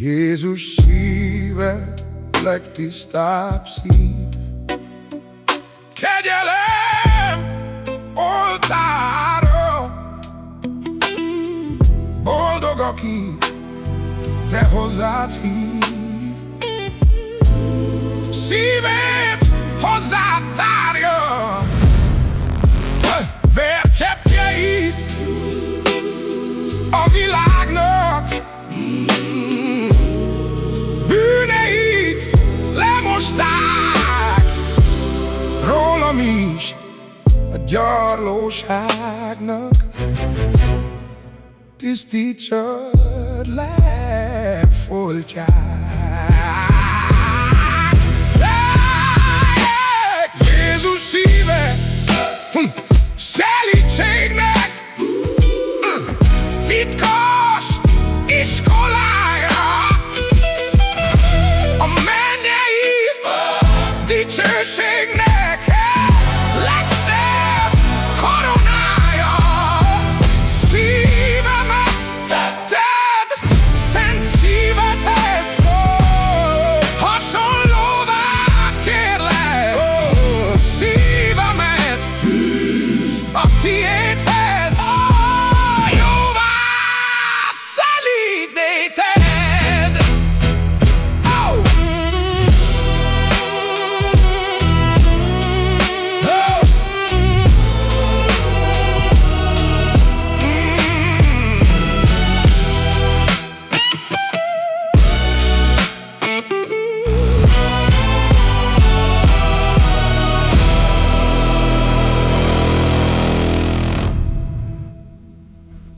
Jézus szíve legtisztább szív. Kegyelem oltára. Boldog, aki te hozzád hív. Szívét hozzád tárja. Vércseppjeit a világnak gyarlóságnak. Tisztítsad le foltját